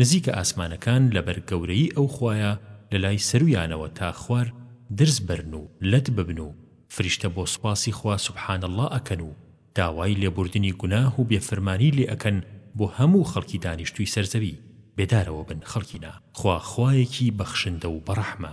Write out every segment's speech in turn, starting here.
نزیکە ئاسمانەکان لەبەر گەورەیی ئەو خوایە لەلای سەرویانەوە تا خوار درز بەرن و لەت ببن و فریشتە بۆ سوپاسی خوا سبحان اللە ئەکەن و داوای لێبوردنی گوناه و بێفرمانی لێ ئەکەن بۆ هەموو خەڵکی دانیشتووی سەر زەوی بێدارەوە بن خەڵکینە خوا خوایەکی بەخشندە و بەڕەحمە.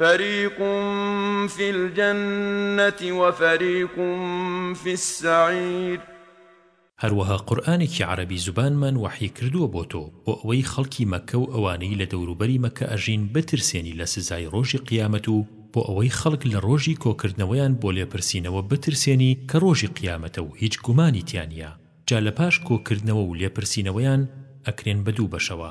فریق فی الجنە و فریق فی السعیر هەروەها قورئانێکی عەرەبی زوبانمان وەحی کردووە بۆ تۆ، بۆ ئەوەی خەڵکی مەککە و ئەوانەی لە دەوروبەری مەککە ئەژین بترسێنی لە سزای ڕۆژی قیامەت و بۆ ئەوەی خەڵک لە ڕۆژی کۆکردنەوەیان بۆ لێپرسینەوە بترسێنی کە ڕۆژی قیامەتە و هیچ گومانی تیا نیە جا لەپاش کۆکردنەوە و لێپرسینەوەیان ئەکرێن بە دوو بەشەوە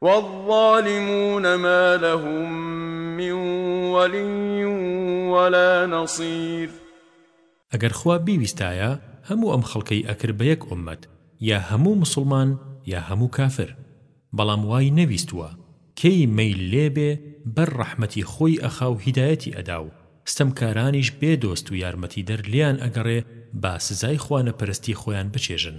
والظالمون ما لهم من ولی ولا نصیر ئەگەر خوا بیویستایە هەموو ئەم خەڵکەی ئەکرد بە یەک ئوممەت یا هەموو موسڵمان یا هەموو کافر بەڵام وای نەویستووە کێی مەیل لێ بێ بەر ڕەحمەتی خۆی ئەخا و هیدایەتی ئەدا و ستەمکارانیش بێ دۆست و یارمەتیدەر لێیان ئەگەڕێ با سزای خوانەپەرستی خۆیان بچێژن.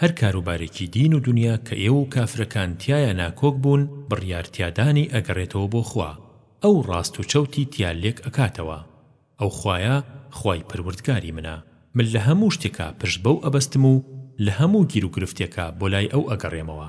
هەر کاروبارێکی دین و دونیا کە ئێوە و کافرەکان تیایا ناکۆک بوون بڕیار تیادانی ئەگەڕێتەوە بۆ خوا ئەو ڕاست و چەوتی تیا لێک ئەکاتەوە ئەو خوایە خوای پەروردگاری منە من لە هەموو شتێکا پشت بەو ئەبەستم و لە هەموو گیرو گرفتێکا بۆ لای ئەو ئەگەڕێمەوە.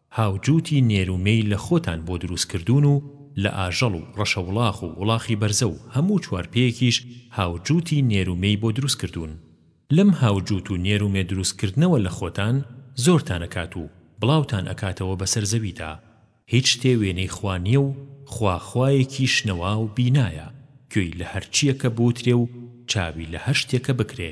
هاوجووتی نێرو مێی لە خۆتان بۆ دروست کردوون و لە ئاژەڵ و ڕەشەوڵاخ و وڵاخی بەرزە و هەموو چوارپێیەکیش هاوجووتی نێرو مێی بۆ دروست کردوون لەم هاوجووت و نێرو مێ دروست کردنەوە لە خۆتان زۆرتان ئەکات و بڵاوتان ئەکاتەوە بەسەر زەویدا هیچ شتێ وێنەی خوا نیە و خوا خوایەکی شنەوا و بینایە گوێی لە هەرچیەکە بوترێ و چاوی لە هەر شتێکە بکرێ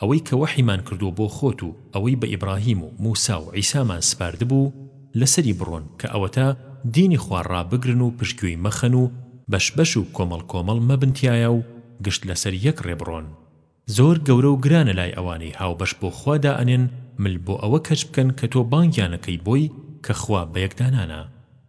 ئەوەی کە وەحیمان کردووە بۆ خۆت و ئەوەی بە ئیبڕاهیم و موسا و عیسامان سپاردبوو لەسەری بڕۆن کە ئەوەتا دینی خوا ڕابگرن و پشتگوێی مەخەن و بەش بەش و کۆمەڵ کۆمەڵ مەبن تیایا و گشت لەسەر یەک ڕێ بڕۆن زۆر گەورە و گرانە لای ئەوانەی هاوبەش بۆ خوا دائەنێن مل بۆ ئەوە کەچ بکەن کە تۆ بانگیان ئەکەی بۆی کە خوا بەیەکدانانە.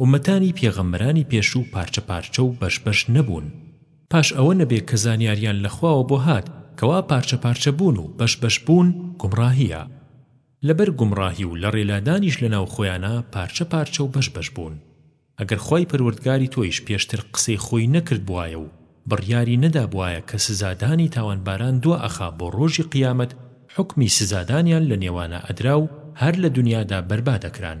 ئوممەتانی پێغەمبەرانی پێشوو پارچە پارچە و بەش بەش نەبوون پاش ئەوە نەبێ کە زانیاریان لە خواوە بۆ هات کەوا پارچە پارچە بوون و بەش بەش بوون گومڕاهیە لەبەر گومڕاهی و لەڕێ لادانیش لەناو خۆیانا پارچە پارچە و بەش بەش بوون ئەگەر خوای پەروەردگاری تۆیش پێشتر قسەی خۆی نەکردبوایە و بڕیاری نەدابوایە کە سزادانی تاوانباران دوا ئەخا بۆ ڕۆژی قیامەت حوکمی سزادانیان لە نێوانا ئەدرا و هەر لە دنیادا بەربادەکران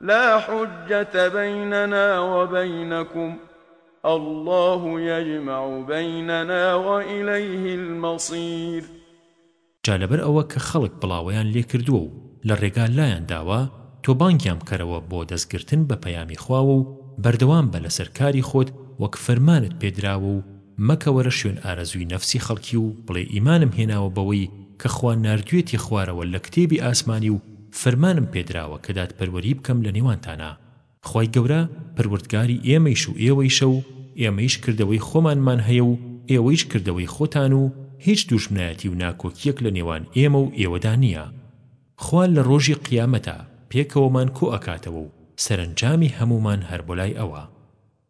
لا حجة بیننا وبینکم اللە یجمع بیننا وئیلیه المصیر. جا لەبەر ئەوە کە خەڵک بڵاوەیان لێ کردووە و لە ڕێگا لایان داوە، تۆ بانگیان بکەرەوە بۆ دەست گرتن بە پەیامی خواوە و بەردەوام بە لەسەر کاری خۆت وەک فەرمانت پێ دراوە و مەکەوەرە شوێن ئارەزووی نەفسی خەڵکی و بڵێ ئیمانم هێناوە بەوەی کە خوا ناردویەتی خوارەوە لە کتێبی ئاسمانی و فەرمانم پێدراوە کە دادپەروەری بکەم لە نێوانتانا، خوای گەورە پەروەردگاری ئێمەیش و ئێوەیشە و ئێمەیش کردەوەی خۆمانمان هەیە و ئێوەیش کردەوەی خۆتان و هیچ دوژمنایەتی و ناکۆکیەک لە نێوان ئێمە و ئێوەدا نیە خوا لە ڕۆژی قیامەتا پێکەوەمان کۆئەکاتەوە و سەرەنجامی هەموومان هەر بۆلای ئەوە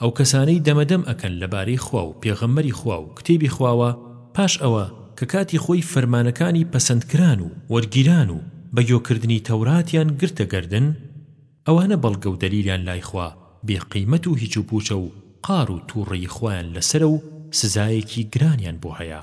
ئەو کەسانەی دەمەدەم ئەکەن لە بارەی خوا و پێغەمبەری خوا و کتێبی خواوە پاش ئەوە کە کاتی خۆی فەرمانەکانی پەسەند کران و وەرگیران و بە گۆ کردنی تەوراتیان گرتە گەردن ئەوانە بەڵگە و دەلیلیان لای خوا بێ قیمەت و هیچ و پوچە و قار و توڕەیی خوایان لەسەرە و سزایەکی گرانیان بۆ هەیە.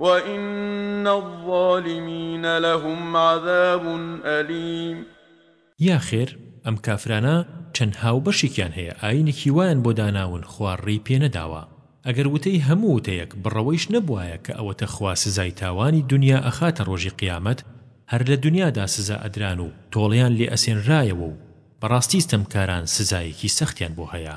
وَإِنَّ الظَّالِمِینَ لَهُمْ عَذَابٌ أَلِیمٌ. یا خێر ئەم کافرانە چەند هاوبەشێکیان هەیە ئاینێکی وایان بۆ داناون خوا ڕێی پێ نەداوە ئەگەر وتەی هەموو وتەیەک بڕەوەیش نەبوایە کە ئەوەتە خوا سزای تاوانی دونیا ئەخاتە ڕۆژی قیامەت هەر لە دونیادا سزا ئەدران و تۆڵەیان لێ ئەسێنرایەوە و بەڕاستی ستەمکاران سزایەکی سەختیان بۆ هەیە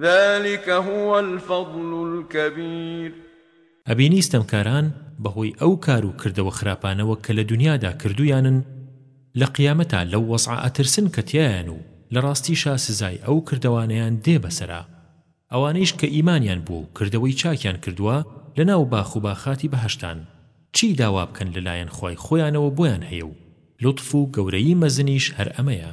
ذلک هو الفضل الکبیر. ئەبینی ستەمکاران بەهۆی ئەو کار و کردەوە خراپانەوە کە لە دونیادا کردویانن لە قیامەتا لەو وەزعە ئەترسن کە تیایان و لە ڕاستیشا سزای ئەو کردەوانەیان دێ بەسەرا ئەوانەیش کە ئیمانیان بووە و کردەوەی چاکیان کردوە لە ناو باخ و باخاتی بەهەشتان چی داوا بکەن لە لایەن خوای خۆیانەوە بۆیان هەیە و لوتف و گەورەیی مەزنیش هەر ئەمەیە.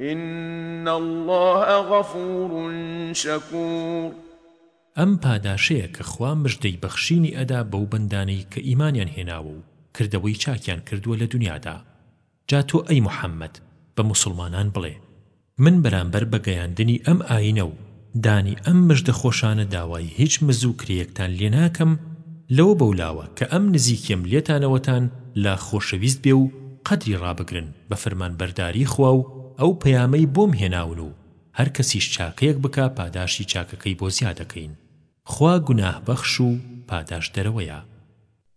ان اللە غفور شکور. ئەم پاداشەیە کە خوا مژدەی بەخشینی ئەدا بەو بەندانەی کە ئیمانیان هێناوە و کردەوەی چاکیان کردووە لە دونیادا جا تۆ ئەی محمد بە موسڵمانان بڵێ من بەرامبەر بە گەیاندنی ئەم ئاینە و دانی ئەم مژدە خۆشانە داوای هیچ مز و کرێیەکتان لێ ناکەم لەوە بەولاوە کە ئەم نزیکیم لێتانەوەتان لا خۆشەویست بێ و قەدری ڕابگرن بە فەرمانبەرداری خوا و ئەو پەیامەی بۆم هێناون و هەر کەسیش چاکەیەک بکا پاداشتی چاکەکەی بۆ زیادەکەین خوا گوناهبەخش و پاداشتدەرەوەیە.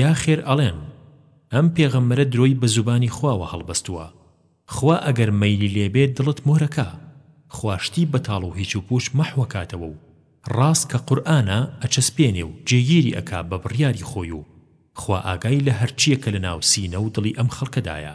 یا خێر ئەڵێن، ئەم پێغەمبەرە درۆی بە زوبانی خواوە هەڵبەستووە، خوا ئەگەر مەیلی لێ بێ دڵت مۆرەکا، خوا شتی بەتاڵ و هیچ و پووچ مەحوەکاتەوە و ڕاست کە قورئانە ئەچەسپێنێ و جێگیری ئەکا بە بڕیاری خۆی و خوا ئاگای لە هەرچییە کە لە ناو سینە و دڵی ئەم خەڵکەدایە.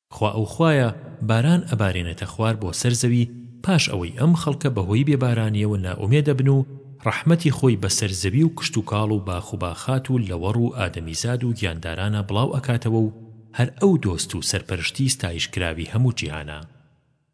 خوا ئەو خوایە باران ئەبارێنێتە خوار بۆ سەر زەوی پاش ئەوەی ئەم خەڵکە بەهۆی بێ بارانیەوە نائومێد ئەبن و ڕەحمەتی خۆی بەسەر زەوی و کشتوکاڵ و باخ و باخات و لەوەڕ و ئادەمیزاد و گیاندارانا بڵاو ئەکاتەوە و هەر ئەو دۆست و سەرپەرشتی ستایش کراوی هەموو جیهانە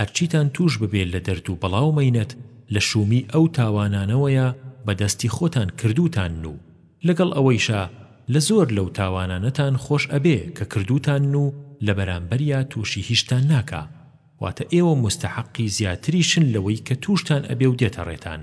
هەرچیتان تووش ببێ لە دەرد و بەڵا و مەینەت لە شوومی ئەو تاوانانەوەیە بە دەستی خۆتان کردووتانن و لەگەڵ ئەوەیشا لە زۆر لەو تاوانانەتان خۆش ئەبێ کە کردووتانن و لە بەرامبەریا تووشی هیچتان ناکا واتە ئێوە موستەحەقی زیاتریشن لەوەی کە تووشتان ئەبێ و دێتە ڕێتان.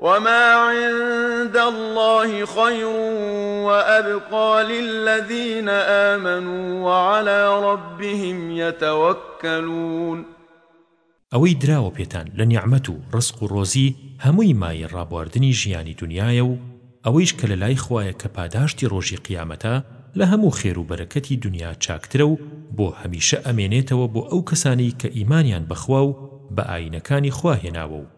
وما عند اللە خیر وابقی للذین آمنوا وعلی ربهم یتوکلون ئەوەی دراوە پێتان لە نیعمەت و ڕزق و ڕۆزی هەمووی مایەی ڕابواردنی ژیانی دونیایە و ئەوەیش کە لەلای خوایە کە پاداشتی ڕۆژی قیامەتە لە هەموو خێر و بەرەکەتی دونیا چاکترە و بۆ هەمیشە ئەمێنێتەوە بۆ ئەو کەسانەی کە ئیمانیان بەخوا و بە ئایینەکانی خوا هێناوە و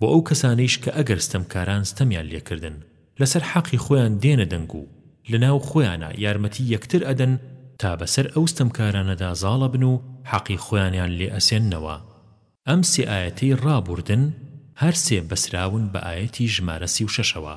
بۆ ئەو کەسانەیش کە ئەگەر ستەمکاران ستەمیان لێکردن لەسەر حەقی خۆیان دێنە دەنگ و لەناو خۆیانا یارمەتی یەکتر ئەدەن تا بەسەر ئەو ستەمکارانەدا زاڵ ئەبن و حەقی خۆیانیان لێ ئەسێننەوە ئەم سێ ئایەتەی ڕابووردن هەر سێ بەسراون بە ئایەتی ژمارە سی و شەشەوە.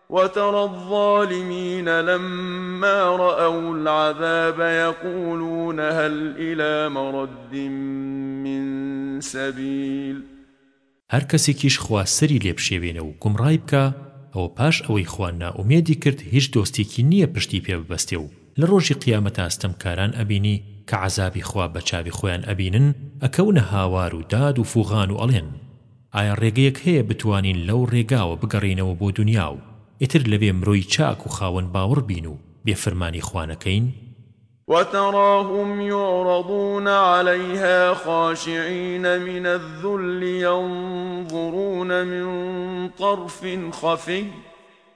وتری الظالمین لما رأوا العذاب یقولون هل الی مرد من سبیل. هەر کەسێکیش خوا سەری لێ بشێوێنێ و گومڕای بکا ئەوە پاش ئەوەی خوا نائومێدی کرد هیچ دۆستێکی نییە پشتی پێ ببەستێ و لە ڕۆژی قیامەتا ستەمکاران ئەبینی کە عەزابی خوا بە چاوی خۆیان ئەبینن ئەکەونە هاوار و داد و فوغان و ئەڵێن ئایا ڕێگەیەک هەیە بتوانین لەو ڕێگاوە بگەڕێینەوە بۆ دونیا و ئیتر لەوێ مرۆی چاک و خاوەن باوڕ بین و بێ فرمانی خوا نەکەین؟ وتراهم یعرضون علیها خاشعین من الذل ینظرون من طرف خفی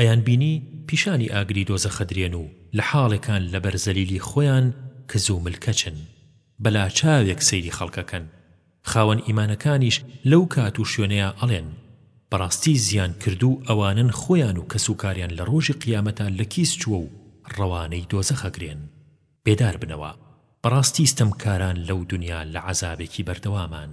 ئەیان بینی پیشانی ئاگری دۆزەخە درێن و لە حاڵێکان لەبەر زەلیلی خۆیان کز و ملکەچن بەلاچاوێک سەیری خەڵکەکەن خاوەن ئیمانەکانیش لەو کات و شوێنەیا ئەڵێن بەڕاستی زیان کردوو ئەوانەن خۆیان و کەس و کاریان لە ڕۆژی قیامەتا لە کیس چووە و ڕەوانەی دۆزەخ ئەگرێن بێدار بنەوە بەڕاستی ستەمکاران لەو دونیا لە عەزابێکی بەردەوامەن.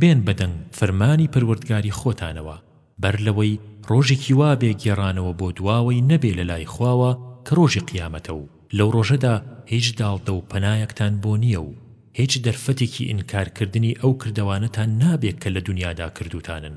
بێن بە دەنگ فرمانی پەروەردگاری خۆتانەوە بەر لەوەی ڕۆژێکی وا بێ گێڕانەوە بۆ دواوەی نەبێ لە لای خواوە کە ڕۆژی قیامەتە و لەو ڕۆژەدا هیچ داڵدە و پەنایەکتان بۆ نییە و هیچ دەرفەتێکی ئینکار کردنی ئەو کردەوانەتان نابێ کە لە دونیادا کردووتانن.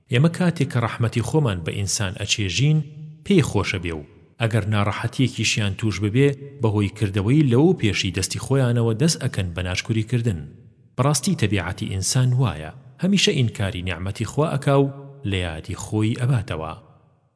ئێمە کاتێ کە ڕەحمەتی خۆمان بە ئینسان ئەچێژین پێی خۆشە بێ و ئەگەر ناڕەحەتیەکیشیان توش ببێ بەهۆی کردەوەی لەوەو پێشی دەستی خۆیانەوە دەس ئەکەن بە ناشکوری کردن بەڕاستی تەبیعەتی ئینسان وایە هەمیشە ئینکاری نیعمەتی خوا ئەکا و لە یادی خۆی ئەباتەوە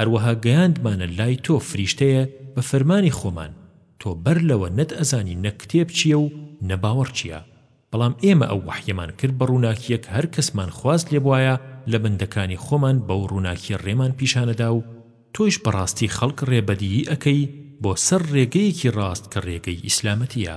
هەروەها گەیاندمانە لای تۆ فریشتەیە بە فەرمانی خۆمان تۆ بەر لەوە نەت ئەزانی نە کتێب چیە و نە باوەڕ چیە بەڵام ئێمە ئەو وەحیەمان کرد بە ڕووناکیە کە هەر کەسمان خواست لێبوایە لە بەندەکانی خۆمان بەو ڕووناکیە ڕێمان پیشانەدا و تۆیش بەڕاستی خەڵک ڕێ بەدیی ئەکەی بۆ سەر ڕێگەیەکی ڕاست کە ڕێگەی ئیسلامەتیە.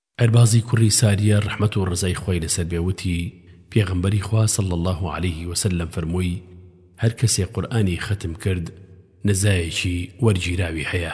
ئەربازی کوڕی ساریە ڕەحمەت و ڕەزای خوای لەسەر بێ وتی، پێغەمبەری خوا صلی اللە علیه وسلم فەرمووی، هەر کەسێ قورئانی ختم کرد نزایەکی وەرگیراوی هەیە.